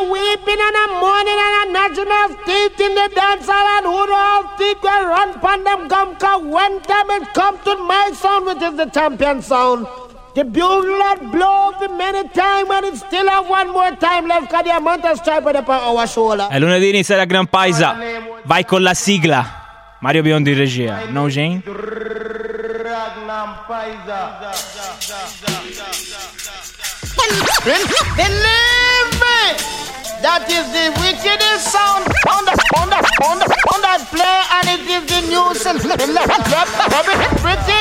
a weeping and a mourning and a gnashing of teeth in the dance hall and who do all think will run pon them come cause when time it come to my sound which is the champion sound. The bugle that blow the many time and it still have one more time left cause the amount of stripe on our shoulder. È lunedì inizia la Gran Paisa. Vai con la sigla. Mario Biondo in regia. No Jane? Believe me, that is the wickedest sound on the on the on the on that play, and it is the nuisance. Pretty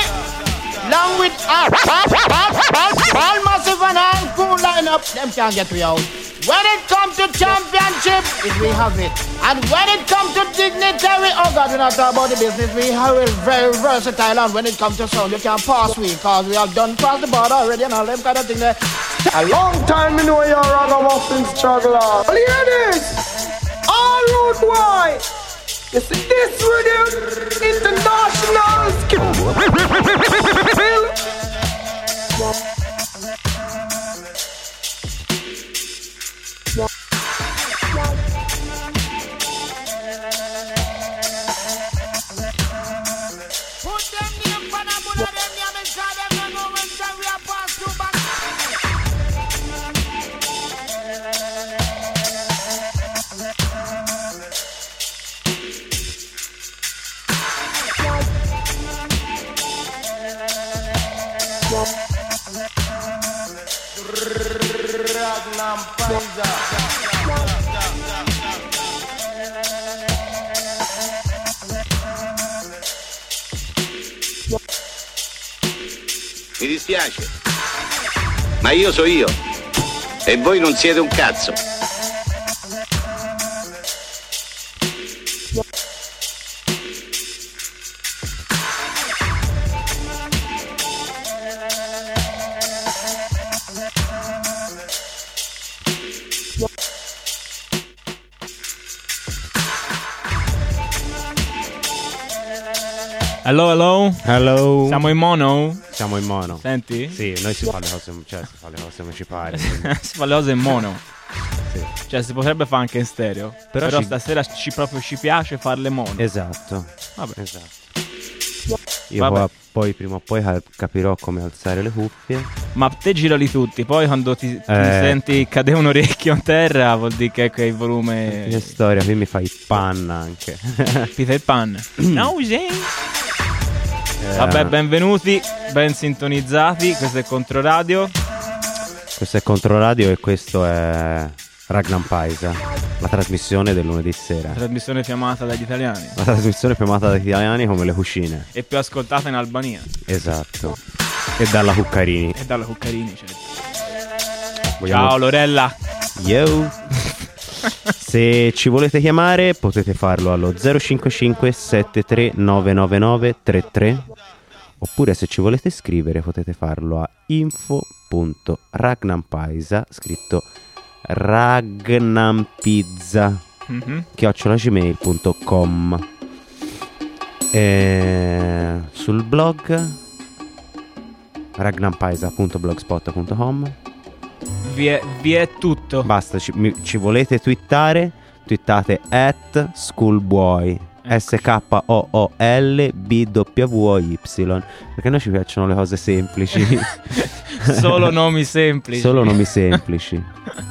long with all, all, all, all, all massive and all cool line up. Them can't get me out. When it comes to championship, it we have it. And when it comes to dignitary, oh God, we're not talking about the business. We have it very versatile. And when it comes to sound, you can't pass we, cause we have done cross the border already and all them kind of thing there. A long time me know you're a ragamuffin struggler. Well, hear this. All road wide. You see this rhythm? International skill. Mi dispiace, ma io so io e voi non siete un cazzo. Hello, hello. Hello. Siamo in mono? Siamo in mono. Senti? Sì, noi si fa le cose, cioè, si fa le cose come ci pare. si fa le cose in mono. Sì. Cioè, si potrebbe fare anche in stereo. Però Però, ci- stasera ci, proprio ci piace farle mono. Esatto. Vabbè. Esatto. Io Vabbè. poi, poi prima o poi ca- capirò come alzare le cuffie. Ma te girali tutti, poi quando ti, ti Eh. senti cadere un orecchio a terra vuol dire che che il volume... Che storia, qui mi fai panna anche. Peter Pan. no, sì. Vabbè, benvenuti, ben sintonizzati. Questo è Controradio. Questo è Controradio e questo è Ragnar Paisa, la trasmissione del lunedì sera. Trasmissione chiamata dagli italiani La trasmissione più amata dagli italiani come le cucine. e più ascoltata in Albania. Esatto. E dalla Cuccarini. E dalla Cuccarini, certo. Vogliamo- Ciao Lorella. Yo. Se ci volete chiamare potete farlo allo 055 73 999 33 oppure se ci volete scrivere potete farlo a info.ragnampaisa scritto ragnampizza Mhm. chiocciolagmail.com e sul blog ragnampaisa.blogspot.com Vi è, vi è tutto. Basta, ci, mi- ci volete twittare? Twittate at schoolboy. Ecco. S-K-O-O-L-B-W-Y Perché a noi ci piacciono le cose semplici Solo nomi semplici. Solo nomi semplici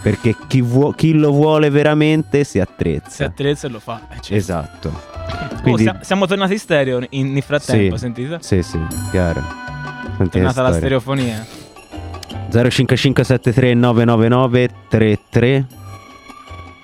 Perché chi, vuo- chi lo vuole veramente si Si attrezza attrezza e lo fa. eh, certo. Esatto Oh, Quindi sia- siamo tornati stereo in, in frattempo, Sì. sentite? Sì sì, chiaro Senti È che nata la storia. stereofonia. 05573 999 33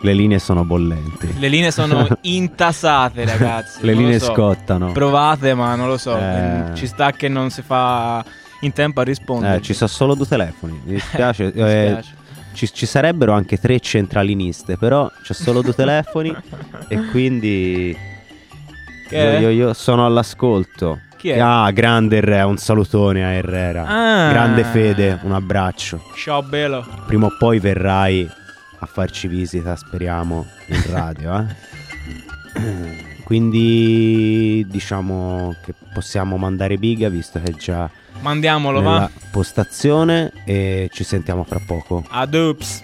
Le linee sono bollenti Le linee sono intasate, ragazzi. Le linee so. scottano Provate, ma non lo so. Eh. Ci sta che non si fa in tempo a rispondere. Eh, ci sono solo due telefoni. Mi dispiace. Mi eh, dispiace. ci, ci sarebbero anche tre centraliniste, però c'è solo due telefoni e quindi Che io, io- io sono all'ascolto. Chi è? Ah, grande Re, un salutone a Herrera. Ah. Grande Fede, un abbraccio. Ciao bello. Prima o poi verrai a farci visita, speriamo, in radio, eh. Quindi diciamo che possiamo mandare biga visto che è già Mandiamolo, va. postazione e ci sentiamo fra poco. Adups.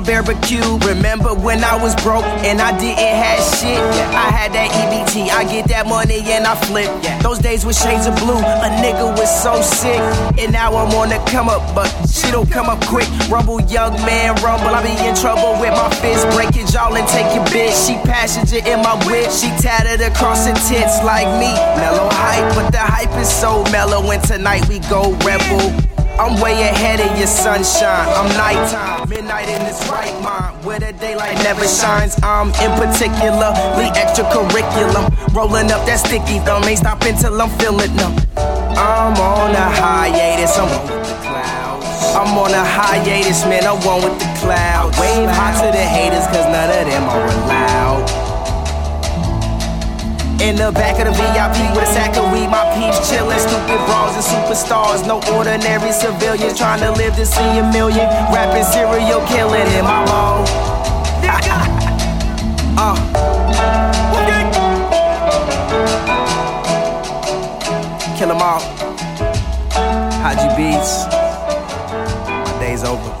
Barbecue. Remember when I was broke and I didn't have shit? I had that EBT, I get that money and I flip. Those days with shades of blue, a nigga was so sick. And now I'm on the come up, but she don't come up quick. Rumble, young man, rumble. I be in trouble with my fist. Break your jaw and take your bitch. She passenger in my whip. She tatted across her tits like me. Mellow hype, but the hype is so mellow. And tonight we go rebel. I'm way ahead of your sunshine. I'm nighttime, midnight in this right mind, where the daylight never shines. I'm in particularly extracurriculum, rolling up that sticky thumb, ain't stopping till I'm feeling numb. I'm on a hiatus, I'm on with the clouds. I'm on a hiatus, man, I'm one with the clouds. Wave hot to the haters, cause none of them are allowed. In the back of the VIP with a sack of weed, my peeps chillin'. Stupid bras and superstars, no ordinary civilians trying to live to see a million. Rapping serial killing in my mall. uh. Kill them all. Haji Beats. My day's over.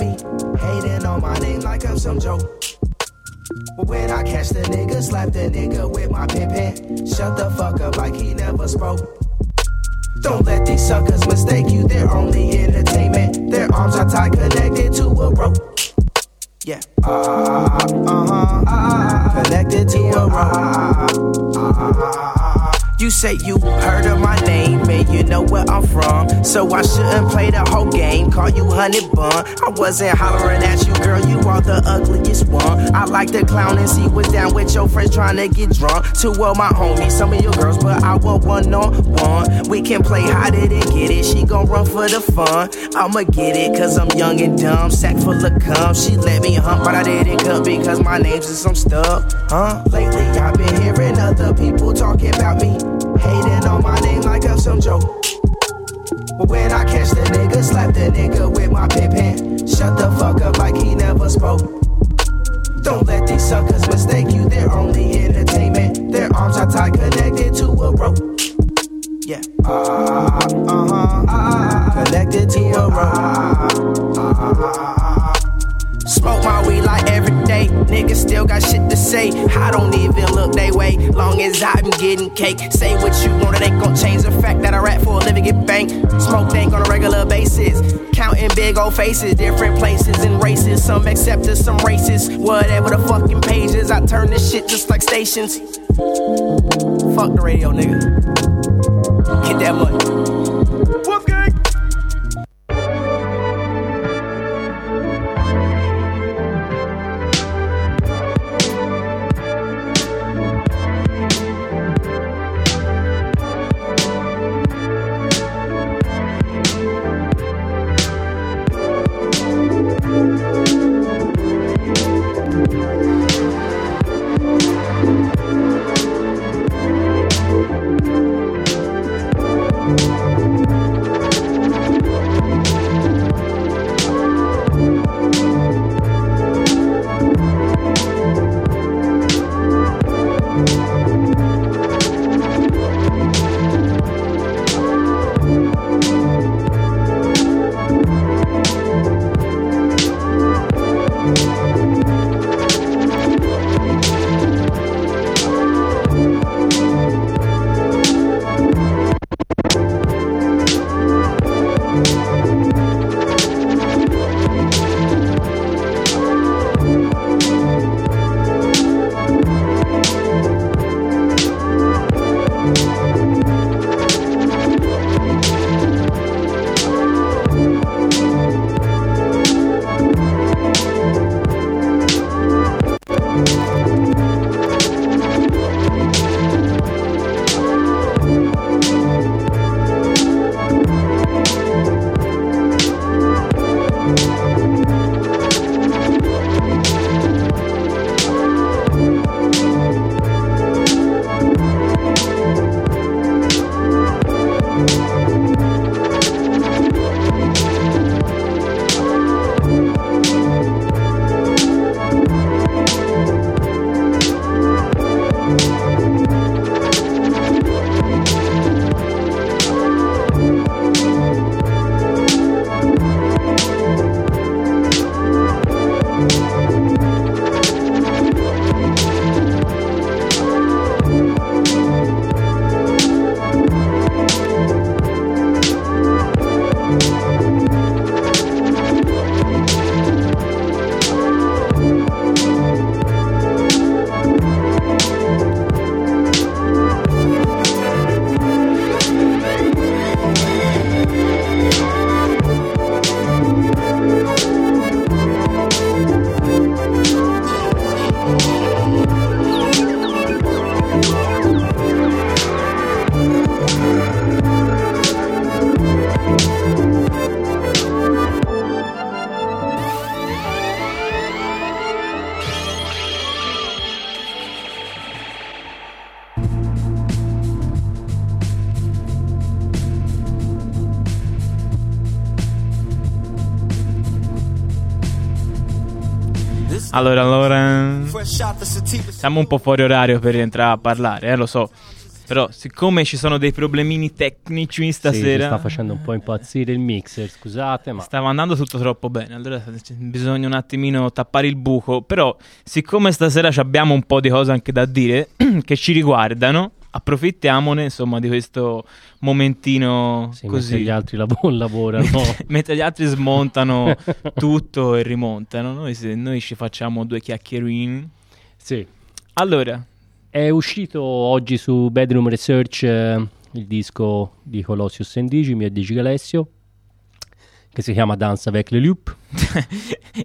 Me, hating on my name like I'm some joke. But when I catch the nigga, slap the nigga with my pin pen, shut the fuck up like he never spoke. Don't let these suckers mistake you, they're only entertainment. Their arms are tied, connected to a rope. Yeah. Uh, uh-huh. Uh, connected to a rope. Ah, ah, ah, You say you heard of my name and you know where I'm from. So I shouldn't play the whole game, call you honey bun. I wasn't hollering at you, girl, you are the ugliest one. I like the clown and see what's down with your friends trying to get drunk. Two of my homies, some of your girls, but I want one on one. We can play hide it and get it. She gon' run for the fun. I'ma get it, cause I'm young and dumb. Sack full of cum. She let me hump, but I didn't cut because my name's in some stuff. Huh? Lately, I've been hearing other people talking about me. Hating on my name like I'm some joke. But when I catch the nigga, slap the nigga with my pin hand. Shut the fuck up like he never spoke. Don't let these suckers mistake you, they're only entertainment. Their arms are tied, connected to a rope. Yeah. Uh, uh-huh. Uh, connected to a rope. Uh, Smoke my weed like every day. Niggas still got shit to say. I don't even look they way. Long as I'm getting cake. Say what you want, it ain't gon' change the fact that I rap for a living, get bank. Smoke dank on a regular basis. Counting big old faces, different places and races. Some accepted, some racist. Whatever the fucking pages, I turn this shit just like stations. Fuck the radio, nigga. Get that money. Allora, allora. Siamo un po' fuori orario per rientrare a parlare, eh, lo so. Però, siccome ci sono dei problemini tecnici Sì, mi stasera. sta facendo un po' impazzire il mixer, scusate, ma Stava andando tutto troppo bene, allora bisogna un attimino tappare il buco. Però, siccome stasera ci abbiamo un po' di cose anche da dire che ci riguardano, approfittiamone insomma di questo momentino sì, così. mentre gli altri lav- lavorano. Mentre gli altri smontano tutto e rimontano, noi, se- noi ci facciamo due chiacchierini. sì. Allora, È uscito oggi su Bedroom Research eh, il disco di Colossius Endigi, e Digi Galessio, che si chiama Danse avec le loup.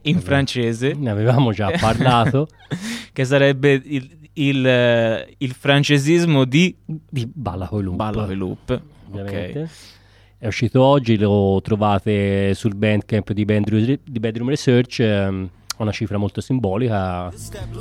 in francese, Ne avevamo già parlato. che sarebbe il, il, il francesismo di di Balla coi Loop. Ballo e Loop. ovviamente. Ok. È uscito oggi, lo trovate sul bandcamp di Bedroom, di Bedroom Research. ehm, ha una cifra molto simbolica,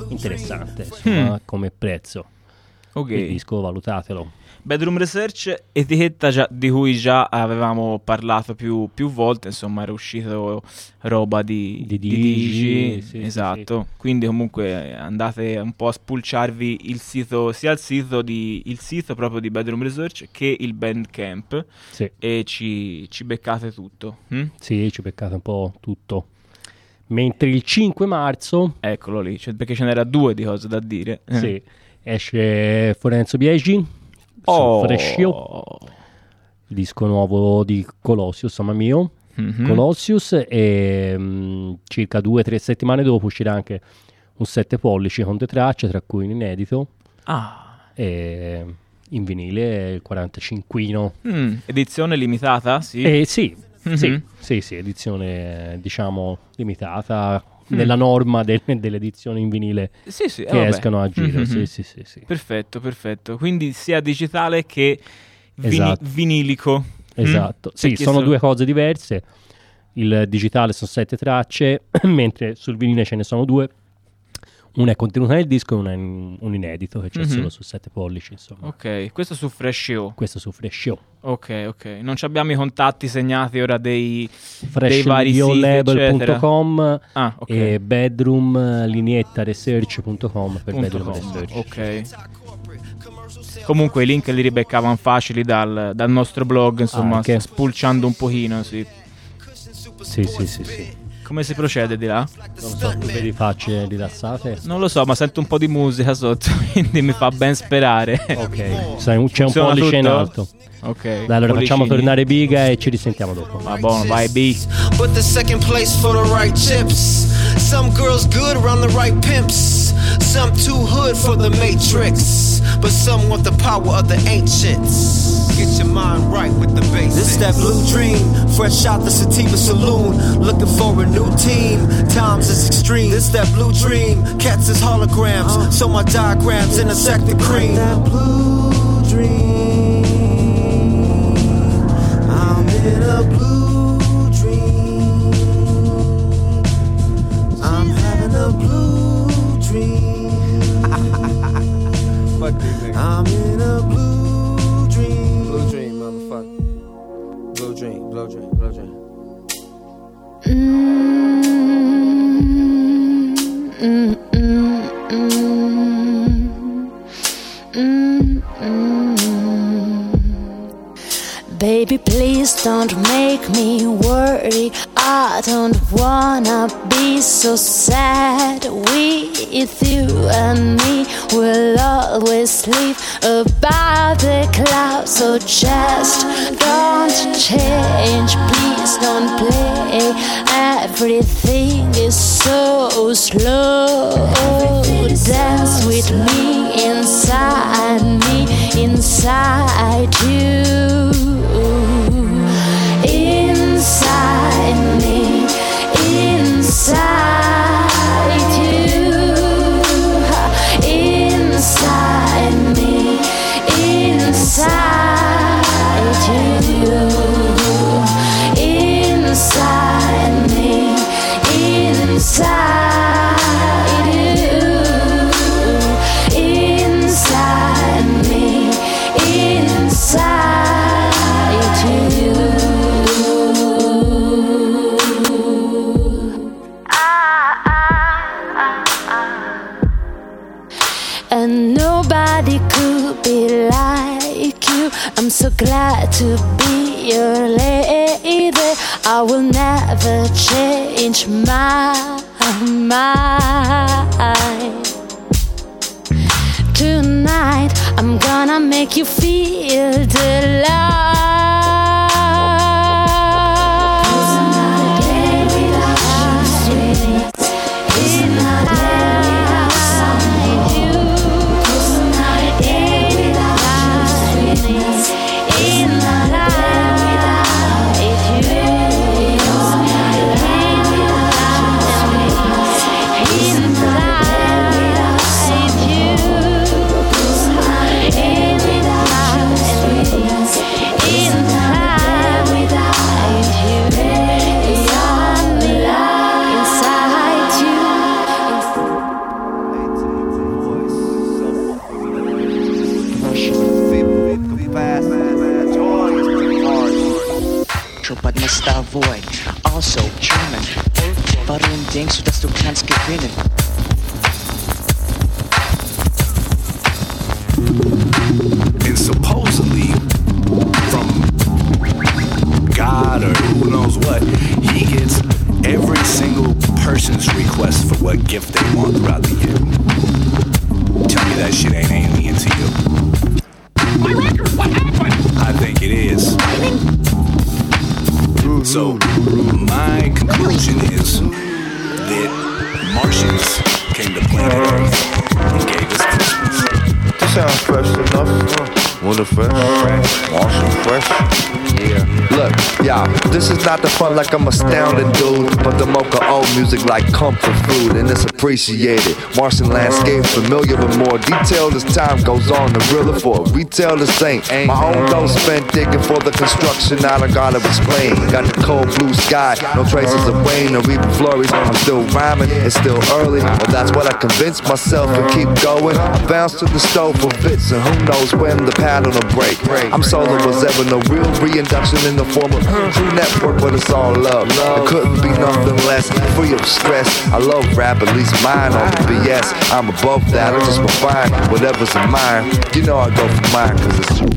interessante insomma, come prezzo. Hmm. Ok. Il disco valutatelo. Bedroom Research, etichetta già- di cui già avevamo parlato più, più volte, insomma era uscito roba di, Di di Digi, sì, sì, esatto, quindi comunque andate un po' a spulciarvi il sito, sia il sito, di, il sito proprio di Bedroom Research che il Bandcamp Sì, e ci, ci beccate tutto. hm? sì, ci peccate un po' tutto. Mentre il 5 marzo Eccolo lì, cioè, perché ce n'era due di cose da dire. Sì, esce Forenzo Biegi, Oh. Frescio, disco nuovo di Colossius, mamma mio. Mhm. Colossius e mm, circa due o tre settimane dopo uscirà anche un 7 pollici con due tracce, tra cui un inedito Ah, e in vinile il 45 mm, edizione limitata? Sì. E sì, sì, Mhm. sì, sì, edizione eh, diciamo limitata. Nella norma del- delle edizioni in vinile Sì, sì, eh, che vabbè. escano a giro. Mhm. Sì, sì, sì, sì. Perfetto, perfetto. Quindi sia digitale che vini- Esatto. vinilico. Esatto. Mm? Sì, Perché sono so- due cose diverse. Il digitale sono sette tracce, mentre sul vinile ce ne sono due. Una è contenuta nel disco e una è in- un inedito che c'è Mhm. solo su 7 pollici, insomma. Ok, questo su Freshio. Questo su Fresh Show. Ok, ok. Non ci abbiamo i contatti segnati ora dei, dei vari freshviolabel.com Ah, ok. e bedroomliniettaresearch.com per Punto bedroom com. research. Ok. Comunque i link li ribeccavano facili dal, dal nostro blog, insomma, Anche. spulciando un pochino, sì. Sì, sì, sì, sì. Come si procede di là? Non so, tu vedi facce rilassate? Non lo so, ma sento un po' di musica sotto, quindi mi fa ben sperare. Ok, c'è un Funziona pollice in tutto? alto. Ok. Dai, allora facciamo pollicini. tornare Biga e ci risentiamo dopo. Va buono, vai B. But the second place for the right chips. Some girls good around the right pimps. Some too hood for the matrix. But some want the power of the ancients. Get your mind right with the basics. This that blue dream, fresh out the sativa saloon. Looking for a new team. Times is extreme. This that blue dream, cats is holograms. So my diagrams intersect the cream. I'm in a blue dream. Blue dream, motherfucker. Blue dream, blue dream, blue dream. Mm, mm, mm. Baby, please don't make me worry. I don't wanna be so sad. With you and me, we'll always sleep above the clouds. So just don't change, please don't play. Everything is so slow. Dance with me inside me, inside you. I'm so glad to be your lady. I will never change my mind. Tonight, I'm gonna make you feel the light. Also German. Warum denkst du, dass du kannst gewinnen? and supposedly from God or who knows what, he gets every single person's request for what gift they want throughout the year. Tell me that shit ain't alien to you. So, my conclusion is that Martians came to planet Earth and gave us Christmas. This sounds fresh enough. Winter fresh. Marshall fresh. Yeah. Look, this is not the fun like I'm astounded, dude. But the mocha old music like comfort food, and it's appreciated. Martian landscape familiar with more detail as time goes on. The realer for retail this ain't. My own dough spent digging for the construction. I don't gotta explain. Got the cold blue sky, no traces of rain or even flurries. I'm still rhyming, it's still early. But that's what I convinced myself and keep going. I bounce to the stove for bits, and who knows when the break. I'm solo was ever no real reinduction in the form of true network, but it's all love. It couldn't be nothing less free of stress. I love rap, at least mine on the BS. I'm above that, I just refine whatever's in mine. You know I go for mine, cause it's true.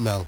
No.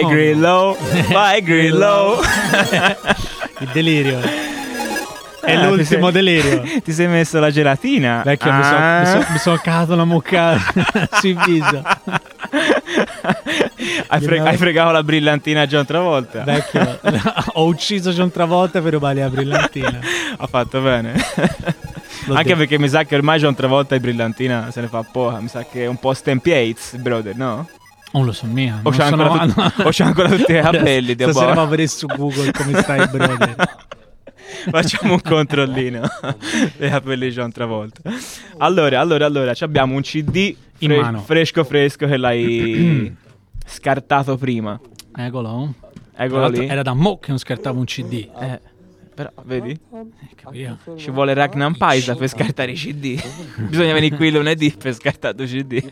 Vai. Grillo, vai Grillo. Il delirio. È Ah, l'ultimo ti sei- delirio. Ti sei messo la gelatina? Vecchio, mi sono Ah. mi son- mi son cagato la mucca sul viso. Hai, fre- hai fregato la brillantina a John Travolta. Vecchio, ho ucciso John Travolta per rubargli la brillantina. ha fatto bene. L'ho Anche detto. perché mi sa che ormai John Travolta e brillantina se ne fa poca. Mi sa che è un po' Yates, brother, no? Non lo so mia. O sono- ancora, tut- o c'ha ancora tutti i capelli. Stasera va a vedere su Google come stai, brother. Facciamo un controllino dei capelli di John Travolta. Allora, allora, allora, abbiamo un CD In fre- mano. fresco fresco che l'hai scartato prima. Eccolo. Eccolo lì. Era da mo' che non scartavo un CD. Eh, però, vedi? capito? Ci vuole Ragnar Paisa per scartare i CD. Bisogna venire qui lunedì per scartare i CD.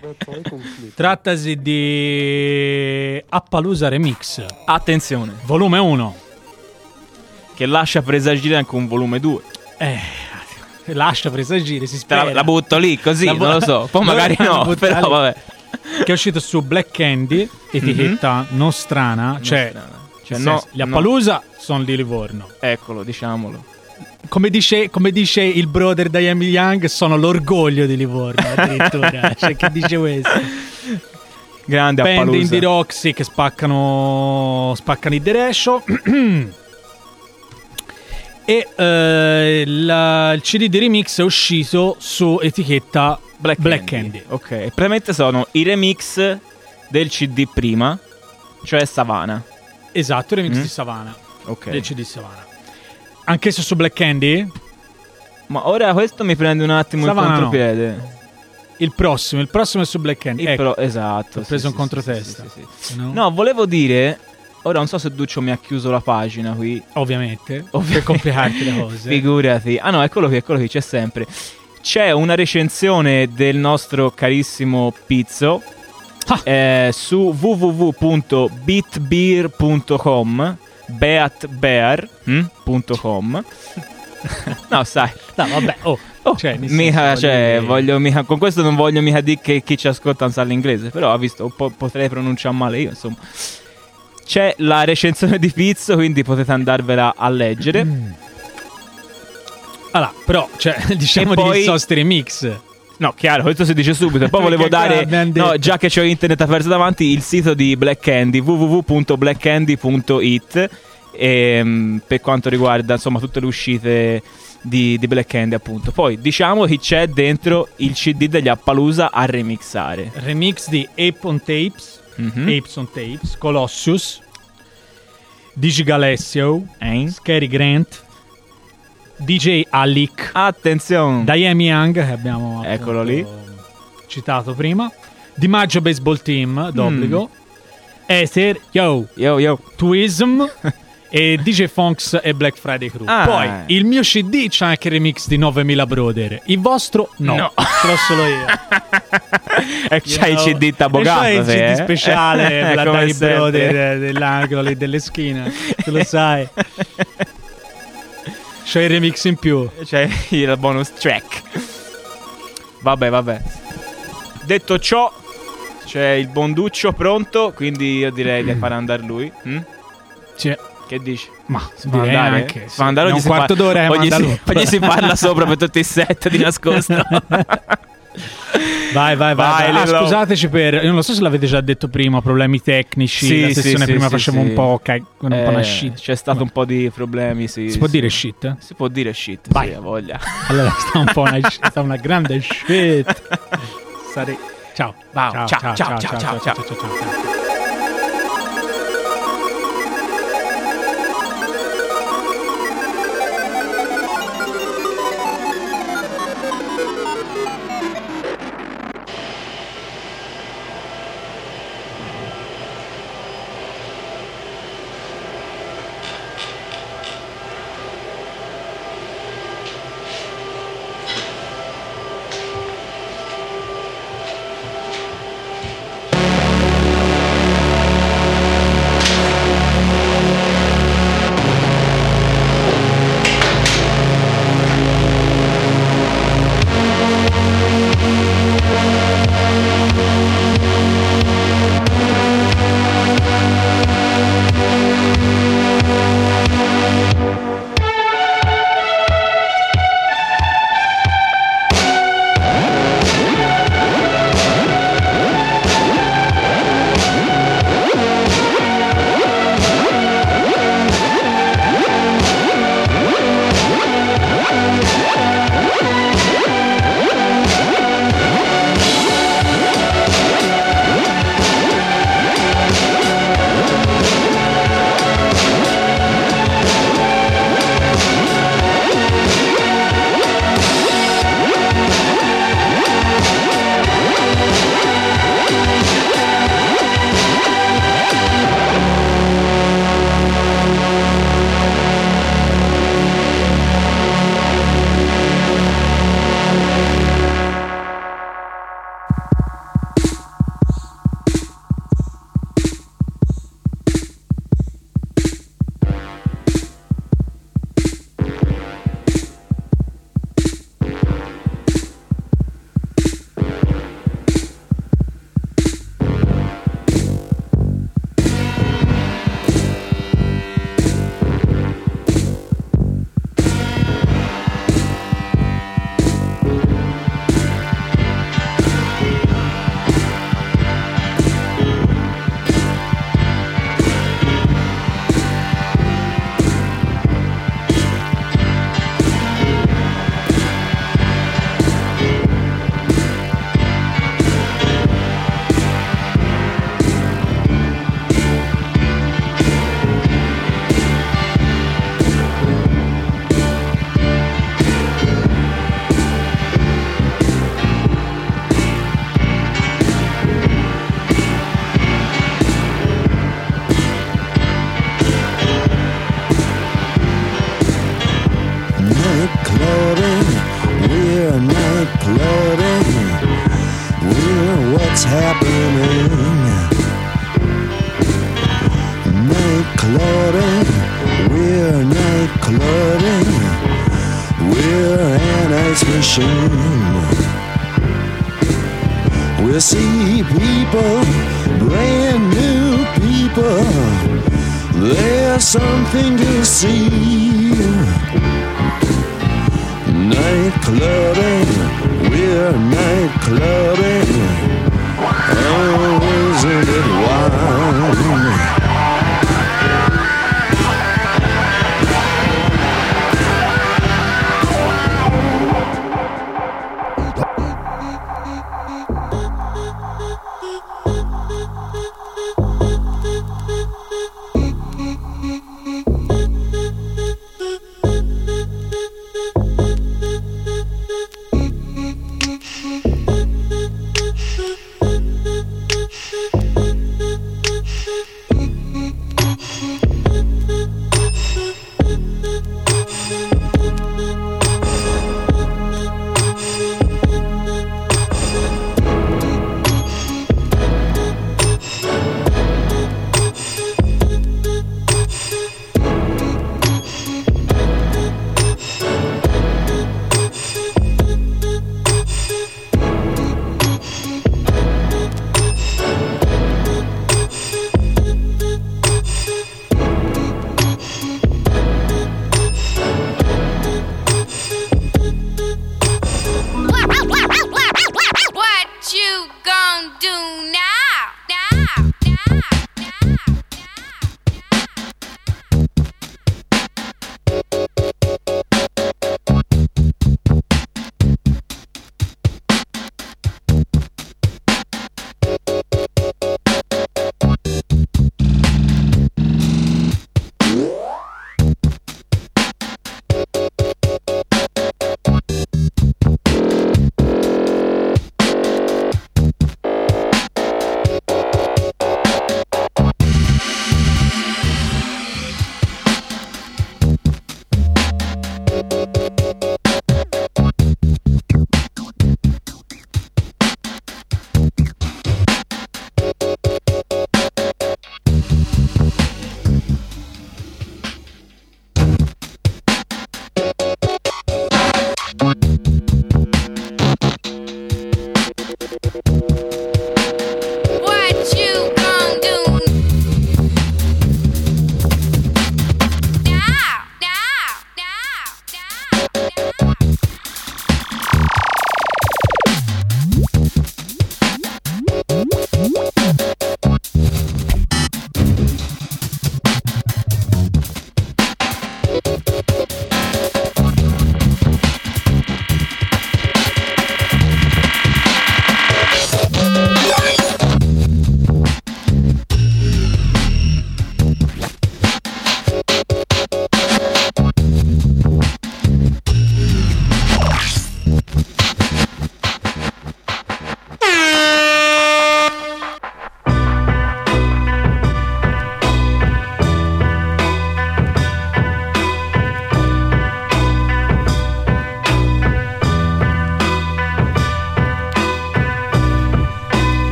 Trattasi di Appaloosa Remix, Attenzione, volume 1. che lascia presagire anche un volume 2. Eh, lascia presagire, si spera. La, la butto lì così, La bu- non lo so. Poi magari no, però lì? vabbè. Che è uscito su Black Candy, etichetta nostrana. Cioè, strana. Cioè, no, senso, gli no. Appaloosa sono di Livorno. Eccolo, diciamolo. Come dice, come dice il brother Diane Young, sono l'orgoglio di Livorno. Addirittura, cioè, che dice questo? Grande Band Appaloosa. indie roxy che spaccano, spaccano il derescio. e eh, la- il CD di remix è uscito su etichetta Black, Black Candy. Candy. Ok, praticamente sono i remix del CD prima, cioè Savana. Esatto, remix Mm. di Savana. Ok. Del CD Savana. Anch'esso su Black Candy? Ma ora questo mi prende un attimo Savana il no. contropiede. Il prossimo, il prossimo è su Black Candy. Ecco, pro- esatto. ho preso sì, un sì, controtesta. sì, sì, sì. No? No, volevo dire. Ora non so se Duccio mi ha chiuso la pagina qui. Ovviamente, per Ovviamente. complicarti le cose. Figurati. Ah no, eccolo qui, eccolo qui, c'è sempre. C'è una recensione del nostro carissimo Pizzo Ah. eh, su www.bitbeer.com beatbear.com No, sai. No, vabbè, oh, cioè, nel senso, Mica, cioè, voglio mica- con questo non voglio mica dire che chi ci ascolta non sa l'inglese, però ha visto, po' potrei pronunciare male io, insomma. C'è la recensione di Pizzo, quindi potete andarvela a leggere. Mm. Allora, però, cioè, diciamo E di poi- Sosti Remix. No, chiaro, questo si dice subito. E poi volevo dare, no, già che c'ho internet aperto davanti, il sito di Black Candy, www.blackcandy.it, ehm, per quanto riguarda insomma tutte le uscite di, di Black Candy, appunto. Poi diciamo che c'è dentro il CD degli Appaloosa a remixare. Remix di Ape on Tapes, Mhm. Apes on Tapes, Colossus, Digigalessio, Scary Grant, DJ Alic, Attenzione! Diane Young, che abbiamo Eccolo lì. citato prima, Di Maggio Baseball Team, d'obbligo, Ether, Yo, Mm. Yo, yo. Twism e DJ Fonks e Black Friday Crew. Ah. Poi il mio CD c'ha anche il remix di 9000 Brother. Il vostro no, No. ce l'ho solo io. E c'hai il CD tabogato, E c'hai il CD eh? speciale della sempre. Brother dell'angolo lì delle schine. Tu lo sai. C'ho il remix in più. C'è il bonus track. Vabbè, vabbè. Detto ciò, c'è il bonduccio pronto, quindi io direi di far andare lui. mm? Sì. Che dici? Ma Si fa andare? anche, Si sì. fa andare un si quarto fa- d'ora, o gli manda si- lui. o gli si parla sopra per tutti i set di nascosto. Vai, vai, vai. Vai, vai. Ah, scusateci per. Non lo so se l'avete già detto prima, problemi tecnici. Sì, la sessione sì, prima sì, sì. un po'. ca- un po' una Eh, shit. C'è stato un po' di problemi. Si può dire shit? Si può dire shit, Vai. sì, voglia. Allora sta un po' una, sta una grande shit. Sare- Ciao. Ciao, ciao, ciao, ciao, ciao, ciao, ciao, ciao, ciao, ciao, ciao.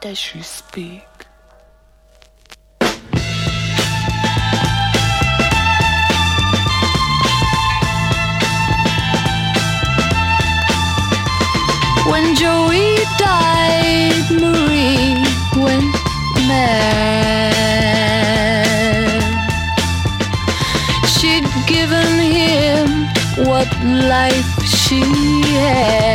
does she speak? When Joey died, Marie went mad. She'd given him what life she had.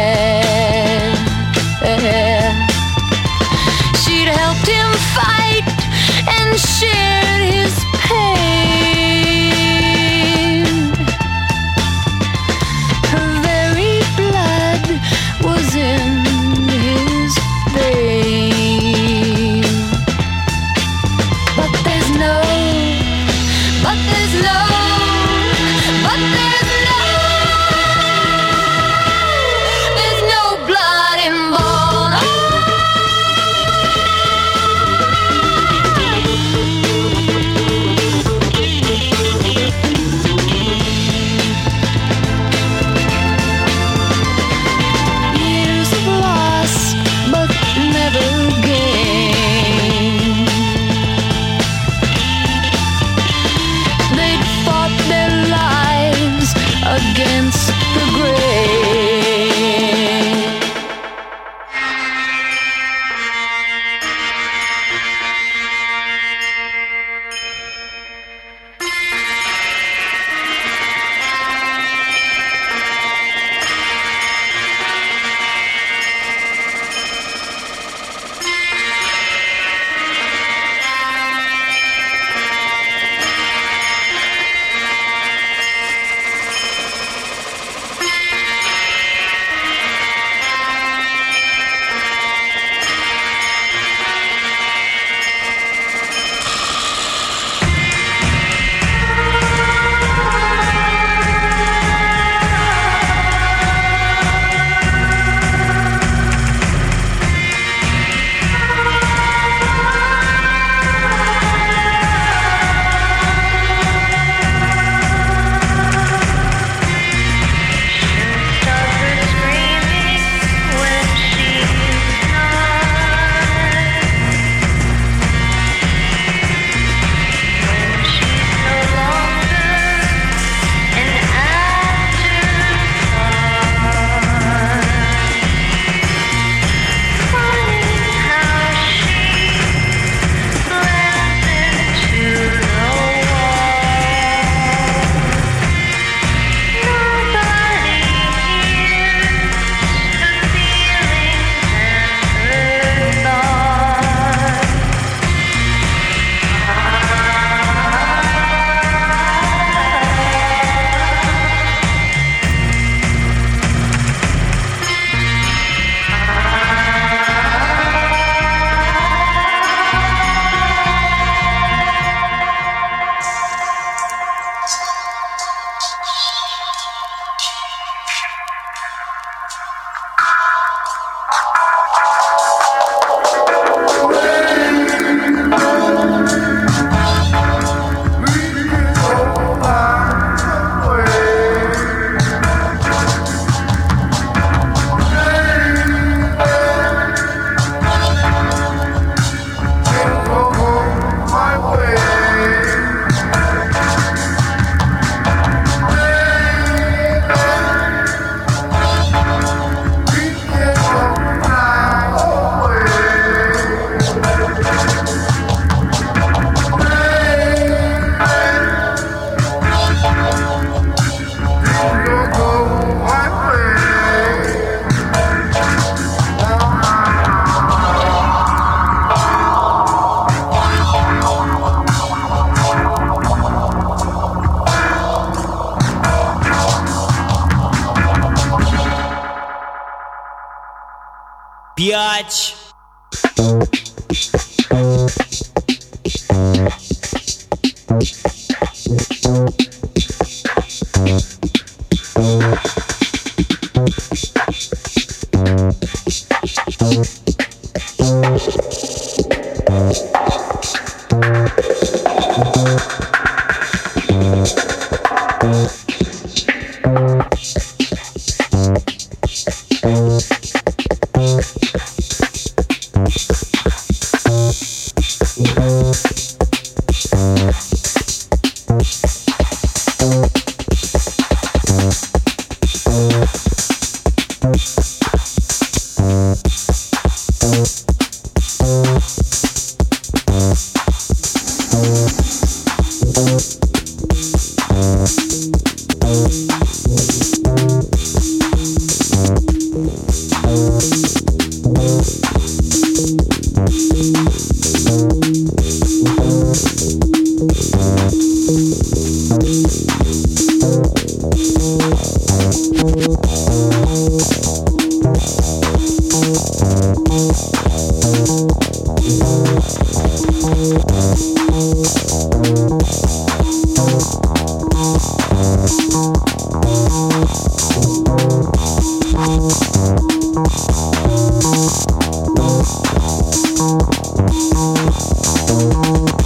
Música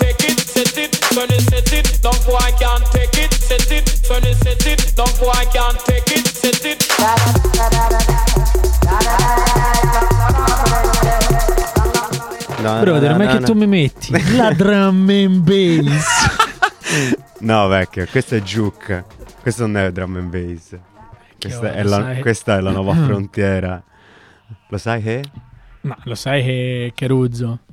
take it. Set it, when you set it, don't boy can't take it. Set it, when you set it, don't boy can't take it. Set it. No, Brother, no, ma che tu mi metti? La drum and bass. No, vecchio, questo è Juke. Questo non è drum and bass. Questa è, la, questa è la nuova frontiera. Lo sai che? Ma lo sai che, che ruzzo.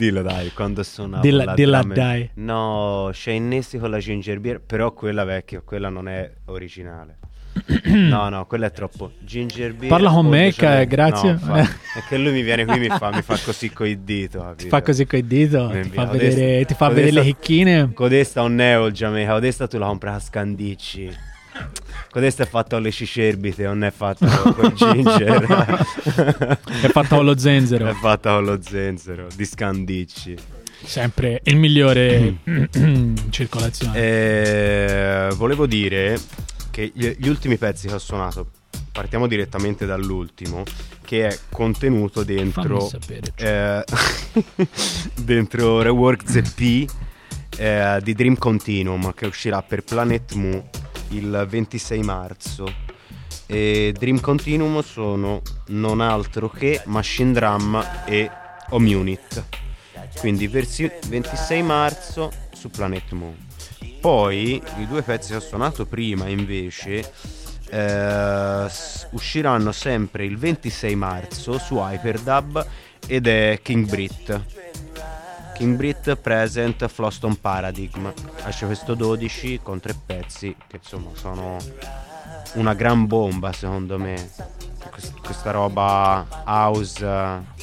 Dillo dai, quando suonavo Dilla- la dilla drum dai. No, Shane Nessi con la ginger beer, però quella vecchio, quella non è originale. No, no, quello è troppo. Ginger beer. Parla con me, che- grazie. No, fa- è che lui mi viene qui mi fa, mi fa così coi dito. Ti fa così coi dito, ti fa Codesta- vedere, ti fa codesta- vedere le chicchine. Codesta un neo Giamaica, codesta tu la compri a Scandicci. Codesta è fatto alle cicerbite, non è fatto con ginger. È fatta con lo zenzero. È fatta con lo zenzero di Scandicci. Sempre il migliore in circolazione. Eh, volevo dire che gli, gli ultimi pezzi che ho suonato, partiamo direttamente dall'ultimo, che è contenuto dentro, sapere, eh, dentro Rework ZP eh, di Dream Continuum che uscirà per Planet Mu il 26 marzo. E Dream Continuum sono non altro che Machine Drum e Home Unit. Quindi versi- 26 marzo su Planet Moon. Poi i due pezzi che ho suonato prima invece eh, usciranno sempre il 26 marzo su Hyperdub ed è King Brit. King Brit Present Floston Paradigm. Esce questo 12 con tre pezzi che insomma sono una gran bomba secondo me. Quest- Questa roba house,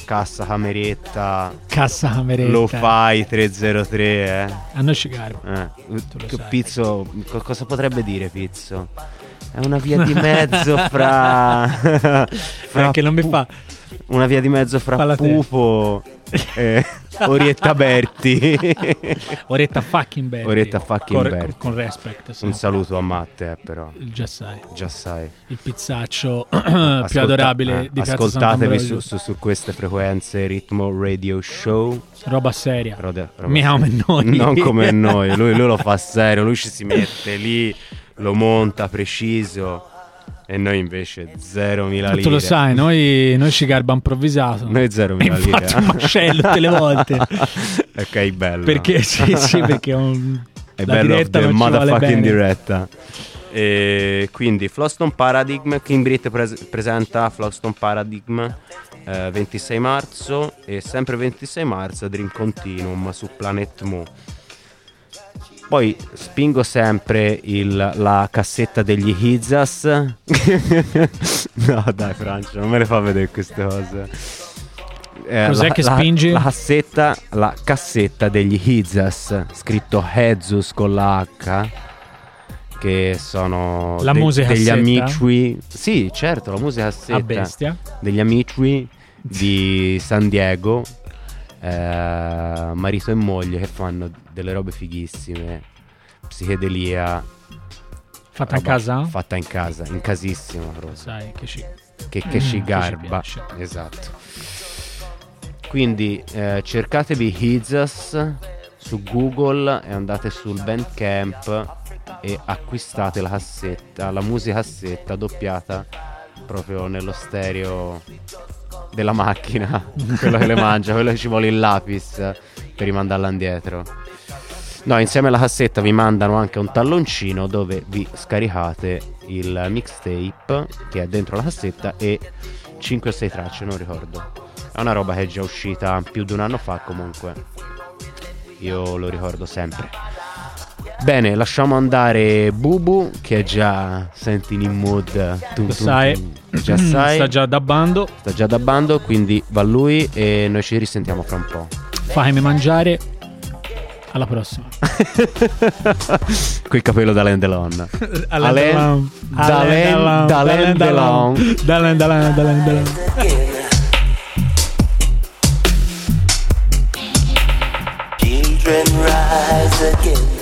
cassa cameretta, Cassa cameretta. lo fai 303, eh. A noi ci garba. Eh. Pizzo, co- cosa potrebbe dire Pizzo? È una via di mezzo fra, fra che non mi fa. Una via di mezzo fra Falla te. Pupo e Orietta Berti. Oretta fucking Berti. Orietta fucking Con- Berti. con respect, sì. Un saluto a Matte, eh, però. Già sai. Già sai. Il pizzaccio Ascolta- più adorabile eh, di Piazza Ascoltatevi su, su, su queste frequenze Ritmo Radio Show. Roba seria. Roda- roba come seria. noi. Non come noi, lui, lui lo fa serio, lui ci si mette lì, lo monta preciso e noi invece 0.000 lire. Tu lo sai, noi, noi ci garba improvvisato. Noi 0.000 E lire. infatti un macello tutte le volte. ok, bello. Perché sì, sì, perché un- È la bello diretta non motherfucking diretta. E quindi Floston Paradigm, King Brit pres- presenta Floston Paradigm eh, 26 marzo e sempre 26 marzo Dream Continuum su Planet Mu. Poi spingo sempre il- la cassetta degli Hizas. no, dai, Francia, non me le fa vedere queste cose. Eh, Cos'è la- che la- spingi? La cassetta, la cassetta degli Hizas, scritto Hezus con la H, che sono La de- musica degli amici. Sì, certo, la musica cassetta. A bestia. Degli amici di San Diego, eh, marito e moglie, che fanno delle robe fighissime. Psichedelia. Fatta in casa? Fatta in casa, in casissima proprio. Sai che ci... Che, che Mm, ci che ci garba. esatto. Quindi eh, cercatevi Hizas su Google e andate sul Bandcamp e acquistate la cassetta, la musica cassetta doppiata proprio nello stereo della macchina, quello che le mangia, quello che ci vuole il lapis per rimandarla indietro. No, insieme alla cassetta vi mandano anche un talloncino dove vi scaricate il mixtape che è dentro la cassetta e 5 o 6 tracce, non ricordo. È una roba che è già uscita più di un anno fa comunque. Io lo ricordo sempre. Bene, lasciamo andare Bubu che è già senti in mood. Tum, sai. Già sai. Sta già dabbando. Sta già dabbando, quindi va lui e noi ci risentiamo fra un po'. Fammi mangiare. Alla prossima. Quel capello da Lendelon. Alain Dalen, Dalen, Delon. Dalen, Dalen, Dalen, Dalen. Children rise again.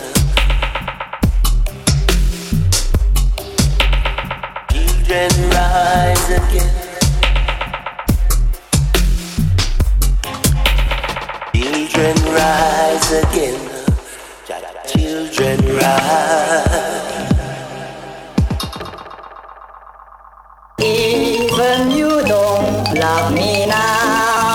Children rise again. Children rise again. Children rise. Even you don't love me now.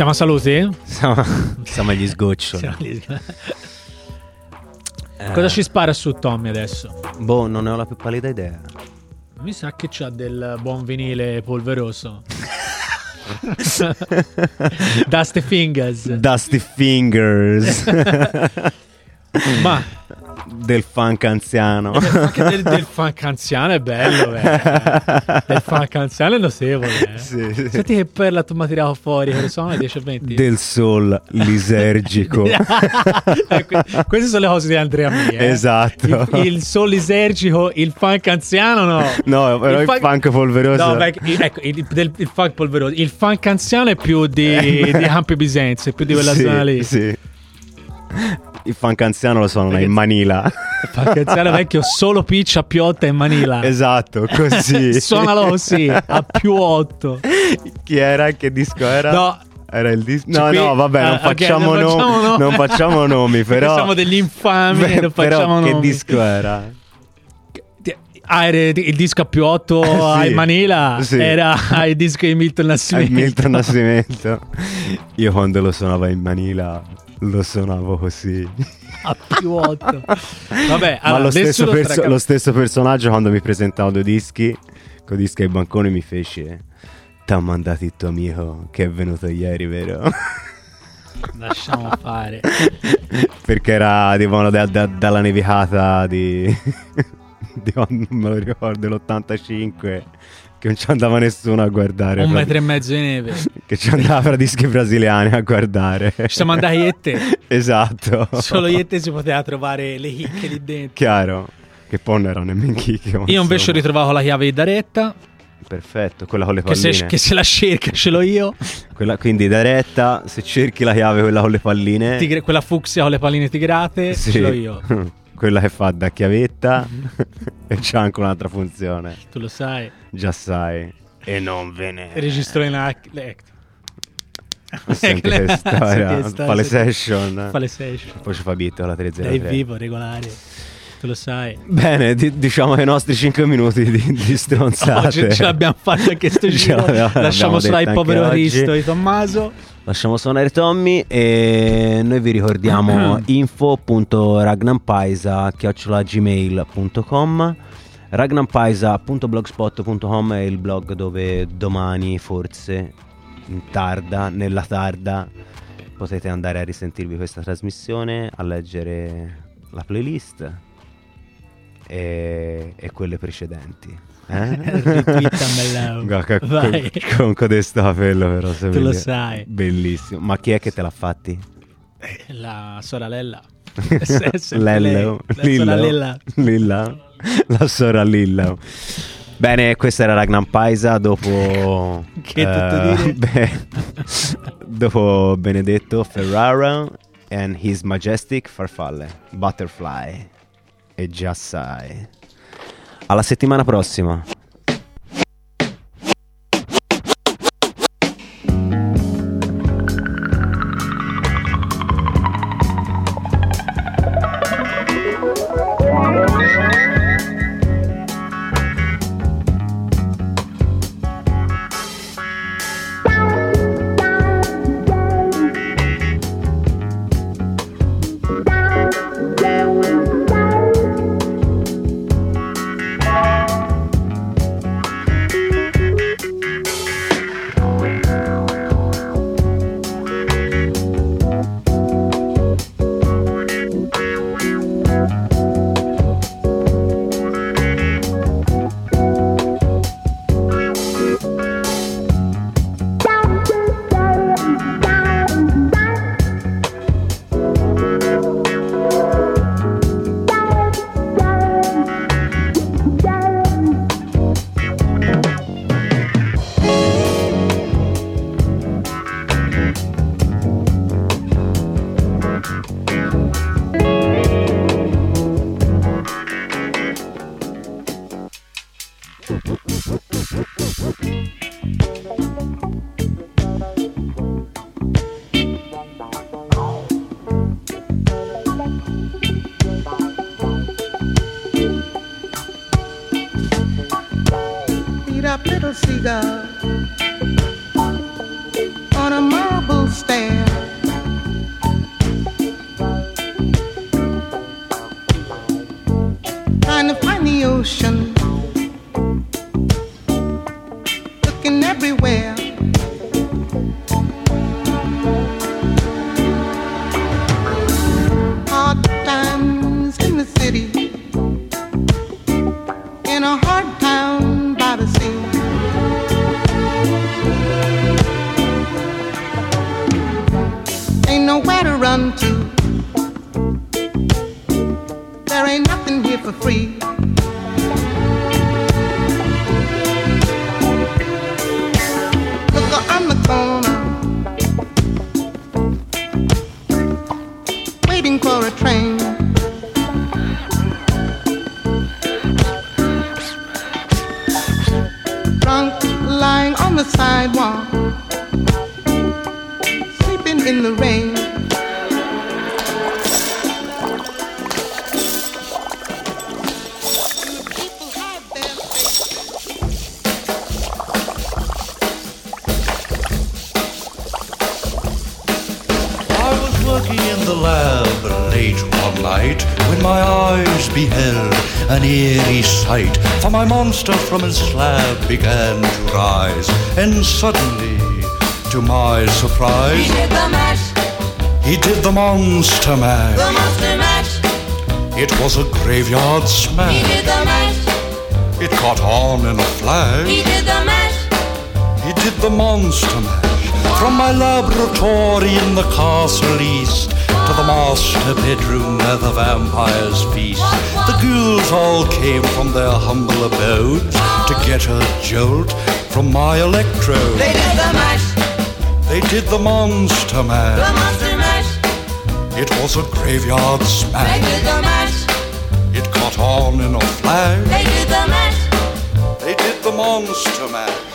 Siamo a salute? Siamo, siamo agli sgoccioli. Siamo lì. Eh, Cosa ci spara su Tommy adesso? Boh, non ne ho la più pallida idea. Mi sa che c'ha del buon vinile polveroso. Dusty Fingers. Dusty Fingers. Ma del funk anziano. anche del, del funk anziano è bello, eh. Del funk anziano è notevole. eh. Sì, sì. Senti che perla tu mi hai tirato fuori, che sono le 10 e 20. Del soul lisergico. Eh, que- queste sono le cose di Andrea Mia. eh. Esatto. Il, il soul lisergico, il funk anziano no. No, però il funk polveroso- No, beh, il- ecco, il, del- il funk polveroso. Il funk anziano è più di, di Campi Bisenze, è più di quella Sì, zona lì. Sì. Il funk anziano lo suonano in Manila. Il funk anziano vecchio solo piccia più 8 in Manila. Esatto, così. Suonalo così, a più 8. Chi era? Che disco era? No. Era il disco. No, no, vabbè, non ah, facciamo, non no- facciamo no- non facciamo nomi, però. siamo degli infami, Beh, non però facciamo che nomi. disco era? Ah, era il disco a più 8 Sì, a Manila sì. era il disco di Milton Nascimento. Milton Nascimento. Io quando lo suonavo in Manila lo suonavo così. a più 8. Vabbè, Ma allora, lo, stesso perso- lo stesso personaggio quando mi presentavo due dischi, con dischi ai banconi mi fece T'ha mandato il tuo amico che è venuto ieri, vero? Lasciamo fare. Perché era arrivavano da- da- dalla nevicata di, di non me lo ricordo, dell'85 che non ci andava nessuno a guardare. Un metro e mezzo di neve. Che ci andava fra dischi brasiliani a guardare. Ci siamo andati io e te. Esatto. Solo io e te si poteva trovare le chicche lì dentro. Chiaro. Che poi non erano nemmeno chicche. Io invece ho ritrovato la chiave di Daretta. Perfetto, quella con le Che palline. se, che se la cerca ce l'ho io. Quella- quindi da retta, se cerchi la chiave, quella con le palline. Tigre- quella fucsia con le palline tigrate sì. ce l'ho io. quella che fa da chiavetta e c'ha anche un'altra funzione. Tu lo sai. Già sai. E non ve ne. Registro in act. Senti che storia. Fa le session. Fa le session. Poi ci fa beat la Dai 303. vivo, regolare. Tu lo sai. Bene, di- diciamo che i nostri 5 minuti di, di stronzate. Oggi ce l'abbiamo fatta anche sto giro. Lasciamo solo il povero. Cristo di Tommaso. Lasciamo suonare Tommy e noi vi ricordiamo info.ragnampaisa.gmail.com ragnampaisa.blogspot.com è il blog dove domani forse in tarda, nella tarda potete andare a risentirvi questa trasmissione, a leggere la playlist e, e quelle precedenti. Eh? Guarda, con, con codesto capello però se Tu lo vedi- sai. Bellissimo. Ma chi è che te l'ha fatti? La sorella. Lello. lei. La sorella. Lilla. La sora Lilla. Bene, questa era Ragnar Paisa dopo... Che dire? beh, dopo Benedetto Ferrara and His Majestic Farfalle. Butterfly. E già sai. Alla settimana prossima. In the rain. When my eyes beheld an eerie sight. For my monster from his slab began to rise, and suddenly, to my surprise, He did the mash, he did the monster mash. the monster mash. It was a graveyard smash. He did the mash, It caught on in a flash. he did the mash. He did the monster mash from my laboratory in the castle east to the master bedroom where the vampires feast. The ghouls all came from their humble abodes to get a jolt from my electrode. They did the mash, They did the monster Mash. the monster mash. It was a graveyard smash. They did the mash, It caught on in a flash. they did the mash. They did the monster mash.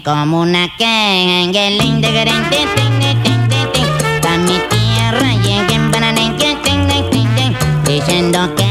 como una que mi tierra lleguen diciendo que